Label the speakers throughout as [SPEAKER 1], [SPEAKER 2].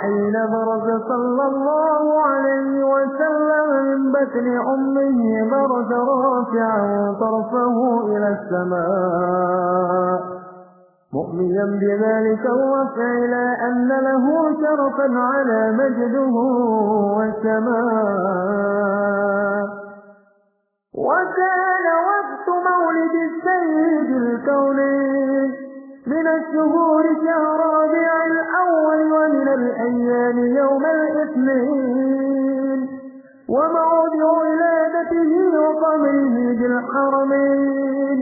[SPEAKER 1] وحين برز صلى الله عليه وسلم من بطن أمه برز رافعا طرفه إلى السماء. مؤمنا بذلك الرفع إلى أن له شرفا على مجده والسماء. وكان وقت مولد السيد الكونين من الشهور شهر ربيع ومن الأيام يوم الاثنين وموضع ولادته وقبره بالحرمين.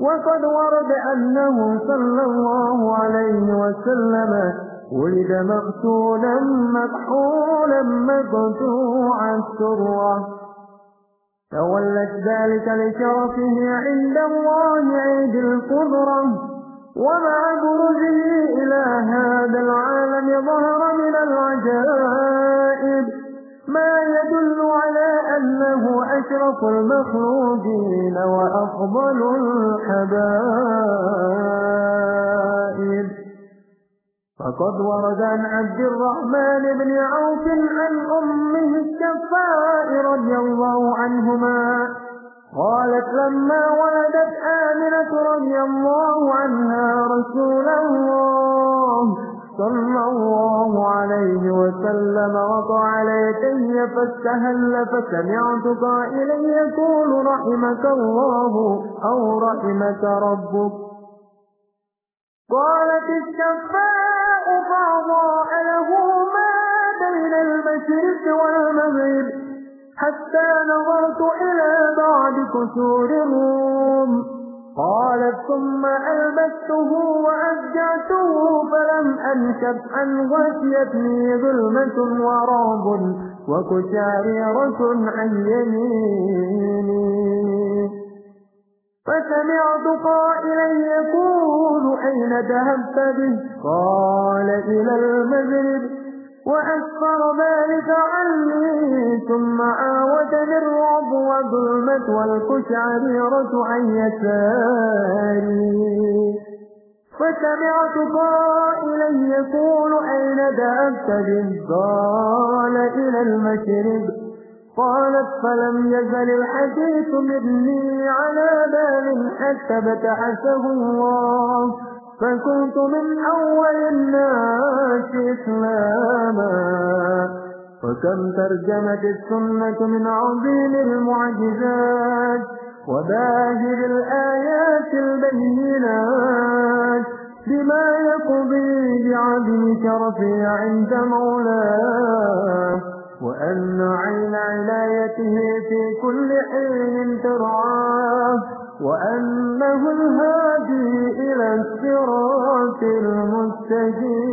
[SPEAKER 1] وقد ورد أنه صلى الله عليه وسلم ولد مقتولا مكحولا مقطوع السرة. تولت ذلك لشرفه عند الله عيد القدرة. ومع برزه إلى هذا أشرف المخلوقين وأفضل الحبائب. فقد ورد عن عبد الرحمن بن عوف عن أمه الشفاء رضي الله عنهما قالت لما ولدت آمنة رضي الله عنها رسول الله صلى الله عليه وسلم وقع يدي فاستهل فسمعت قائلا يقول رحمك الله أو رحمك ربك. قالت الشفاء فأضاء له ما بين المشرق والمغرب حتى نظرت إلى بعض كسور الروم. قالت ثم ألبسته وأشجعته فلم أنشب أن غشيتني ظلمة ورعب وكشاريرة عن يميني فسمعت قائلا يقول أين ذهبت به قال إلى المغرب وأسفر ذلك عني ثم عاودني الرعب والظلمة والكشعريرة عن يساري فسمعت قائلا يقول أين ذهبت به قال إلى المشرب؟ قالت فلم يزل الحديث مني على بال حتى بتعسه الله فكنت من أول الناس إسلاما. وكم ترجمت السنة من عظيم المعجزات وباهر الآيات بعدم شرفه عند مولاه وأن عين عنايته في كل حين ترعاه وأنه الهادي إلى الصراط المستقيم.